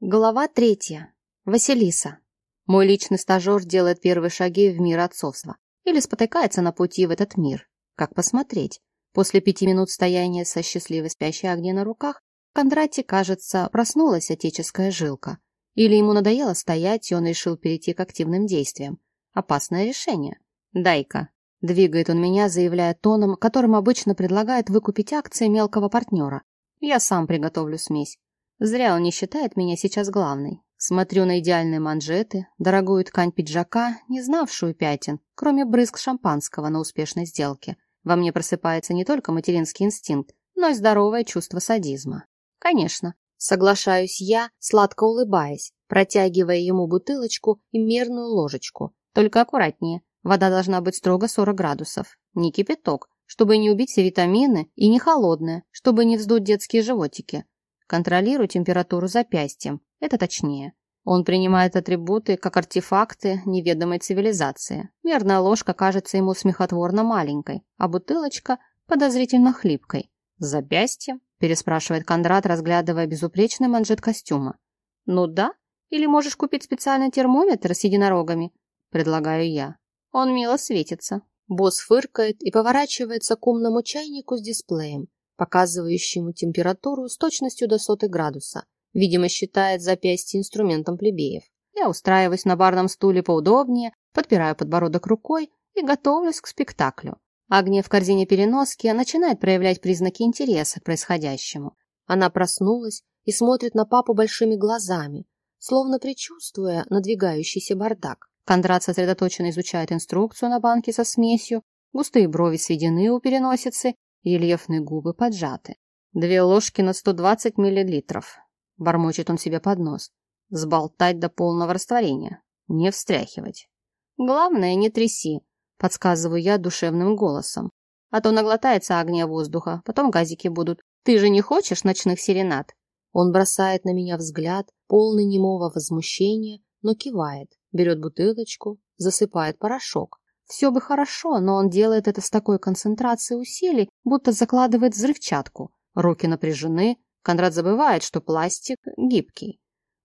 Глава третья. Василиса. Мой личный стажер делает первые шаги в мир отцовства. Или спотыкается на пути в этот мир. Как посмотреть? После пяти минут стояния со счастливой спящей огней на руках, Кондрате, кажется, проснулась отеческая жилка. Или ему надоело стоять, и он решил перейти к активным действиям. Опасное решение. «Дай-ка». Двигает он меня, заявляя тоном, которым обычно предлагает выкупить акции мелкого партнера. Я сам приготовлю смесь. Зря он не считает меня сейчас главной. Смотрю на идеальные манжеты, дорогую ткань пиджака, не знавшую пятен, кроме брызг шампанского на успешной сделке. Во мне просыпается не только материнский инстинкт, но и здоровое чувство садизма. Конечно, соглашаюсь я, сладко улыбаясь, протягивая ему бутылочку и мерную ложечку. Только аккуратнее. Вода должна быть строго 40 градусов. Не кипяток, чтобы не убить все витамины, и не холодная, чтобы не вздуть детские животики. Контролирую температуру запястьем, это точнее. Он принимает атрибуты как артефакты неведомой цивилизации. Мерная ложка кажется ему смехотворно маленькой, а бутылочка подозрительно хлипкой. «Запястьем?» – переспрашивает Кондрат, разглядывая безупречный манжет костюма. «Ну да. Или можешь купить специальный термометр с единорогами?» – предлагаю я. Он мило светится. Босс фыркает и поворачивается к умному чайнику с дисплеем показывающему температуру с точностью до сотой градуса. Видимо, считает запястье инструментом плебеев. Я устраиваюсь на барном стуле поудобнее, подпираю подбородок рукой и готовлюсь к спектаклю. Агния в корзине переноски начинает проявлять признаки интереса к происходящему. Она проснулась и смотрит на папу большими глазами, словно предчувствуя надвигающийся бардак. Кондрат сосредоточенно изучает инструкцию на банке со смесью, густые брови сведены у переносицы, Рельефные губы поджаты. Две ложки на 120 миллилитров. Бормочет он себе под нос. Сболтать до полного растворения. Не встряхивать. Главное, не тряси, подсказываю я душевным голосом. А то наглотается огня воздуха, потом газики будут. Ты же не хочешь ночных серенад? Он бросает на меня взгляд, полный немого возмущения, но кивает, берет бутылочку, засыпает порошок. Все бы хорошо, но он делает это с такой концентрацией усилий, будто закладывает взрывчатку. Руки напряжены, Конрад забывает, что пластик гибкий.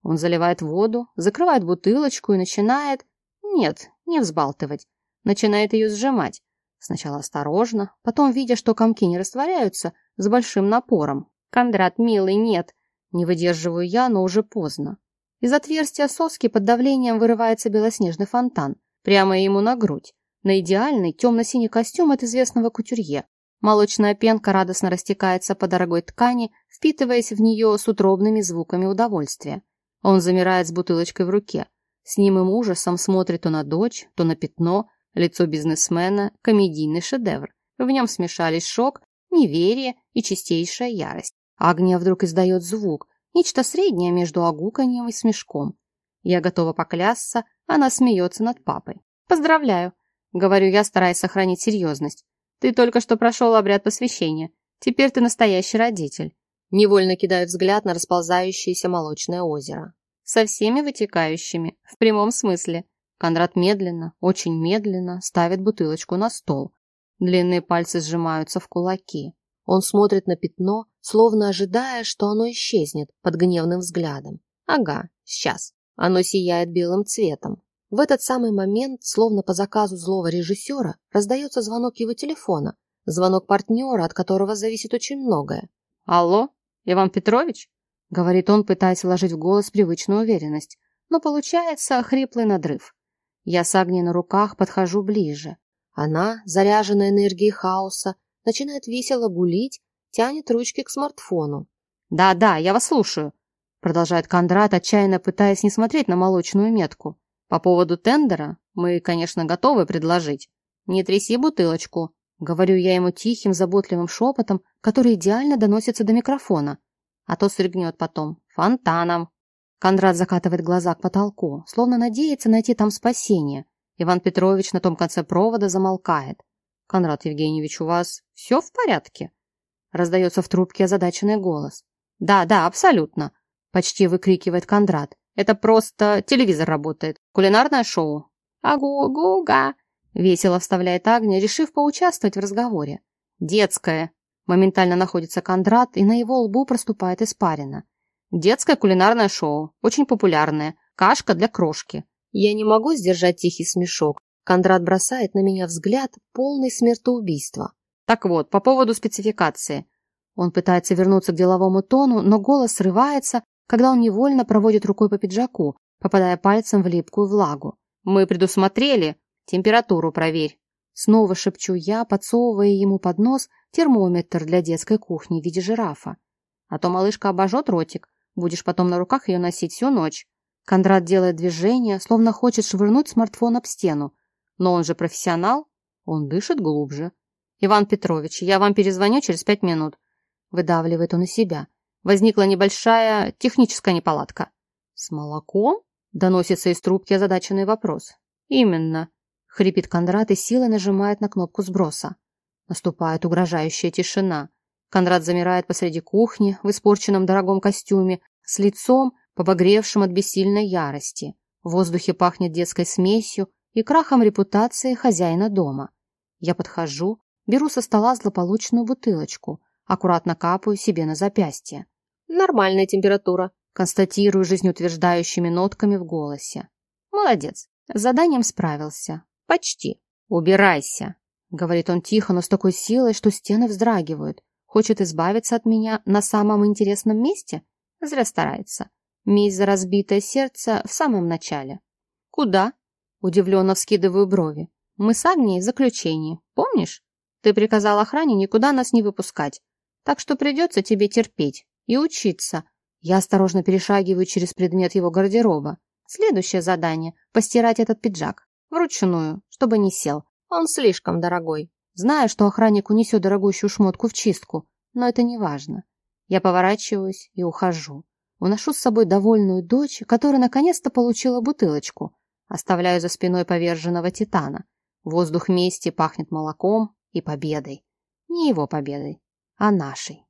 Он заливает воду, закрывает бутылочку и начинает... Нет, не взбалтывать. Начинает ее сжимать. Сначала осторожно, потом, видя, что комки не растворяются, с большим напором. «Кондрат, милый, нет!» Не выдерживаю я, но уже поздно. Из отверстия соски под давлением вырывается белоснежный фонтан, прямо ему на грудь на идеальный темно-синий костюм от известного кутюрье. Молочная пенка радостно растекается по дорогой ткани, впитываясь в нее с утробными звуками удовольствия. Он замирает с бутылочкой в руке. С немым ужасом смотрит то на дочь, то на пятно, лицо бизнесмена, комедийный шедевр. В нем смешались шок, неверие и чистейшая ярость. Агния вдруг издает звук, нечто среднее между огуканьем и смешком. Я готова поклясться, она смеется над папой. «Поздравляю, Говорю я, стараясь сохранить серьезность. Ты только что прошел обряд посвящения. Теперь ты настоящий родитель. Невольно кидаю взгляд на расползающееся молочное озеро. Со всеми вытекающими, в прямом смысле. Конрад медленно, очень медленно ставит бутылочку на стол. Длинные пальцы сжимаются в кулаки. Он смотрит на пятно, словно ожидая, что оно исчезнет под гневным взглядом. Ага, сейчас. Оно сияет белым цветом. В этот самый момент, словно по заказу злого режиссера, раздается звонок его телефона, звонок партнера, от которого зависит очень многое. «Алло, Иван Петрович?» — говорит он, пытаясь вложить в голос привычную уверенность, но получается хриплый надрыв. Я с Агнией на руках подхожу ближе. Она, заряженная энергией хаоса, начинает весело гулить, тянет ручки к смартфону. «Да-да, я вас слушаю», — продолжает Кондрат, отчаянно пытаясь не смотреть на молочную метку. По поводу тендера мы, конечно, готовы предложить. Не тряси бутылочку, говорю я ему тихим, заботливым шепотом, который идеально доносится до микрофона, а то срыгнет потом. Фонтаном. Кондрат закатывает глаза к потолку, словно надеется найти там спасение. Иван Петрович на том конце провода замолкает. «Конрад Евгеньевич, у вас все в порядке?» Раздается в трубке озадаченный голос. «Да, да, абсолютно!» Почти выкрикивает Кондрат. Это просто телевизор работает. Кулинарное шоу. Агу-гу-га. Весело вставляет Агния, решив поучаствовать в разговоре. Детское. Моментально находится Кондрат, и на его лбу проступает испарина. Детское кулинарное шоу, очень популярное. Кашка для крошки. Я не могу сдержать тихий смешок. Кондрат бросает на меня взгляд, полный смертоубийства. Так вот, по поводу спецификации. Он пытается вернуться к деловому тону, но голос срывается, когда он невольно проводит рукой по пиджаку, попадая пальцем в липкую влагу. «Мы предусмотрели. Температуру проверь». Снова шепчу я, подсовывая ему под нос термометр для детской кухни в виде жирафа. А то малышка обожжет ротик, будешь потом на руках ее носить всю ночь. Кондрат делает движение, словно хочет швырнуть смартфон об стену. Но он же профессионал, он дышит глубже. «Иван Петрович, я вам перезвоню через пять минут. Выдавливает он из себя. Возникла небольшая техническая неполадка. «С молоком?» — доносится из трубки озадаченный вопрос. «Именно», — хрипит Кондрат и силой нажимает на кнопку сброса. Наступает угрожающая тишина. Кондрат замирает посреди кухни в испорченном дорогом костюме, с лицом, побагревшим от бессильной ярости. В воздухе пахнет детской смесью и крахом репутации хозяина дома. Я подхожу, беру со стола злополучную бутылочку, аккуратно капаю себе на запястье. Нормальная температура, констатирую жизнеутверждающими нотками в голосе. Молодец, с заданием справился. Почти. Убирайся, говорит он тихо, но с такой силой, что стены вздрагивают. Хочет избавиться от меня на самом интересном месте? Зря старается. Месть за разбитое сердце в самом начале. Куда? Удивленно вскидываю брови. Мы с Агнией в заключении, помнишь? Ты приказал охране никуда нас не выпускать. Так что придется тебе терпеть и учиться. Я осторожно перешагиваю через предмет его гардероба. Следующее задание – постирать этот пиджак. Вручную, чтобы не сел. Он слишком дорогой. Знаю, что охранник унесет дорогущую шмотку в чистку, но это не важно. Я поворачиваюсь и ухожу. Уношу с собой довольную дочь, которая наконец-то получила бутылочку. Оставляю за спиной поверженного титана. Воздух мести пахнет молоком и победой. Не его победой, а нашей.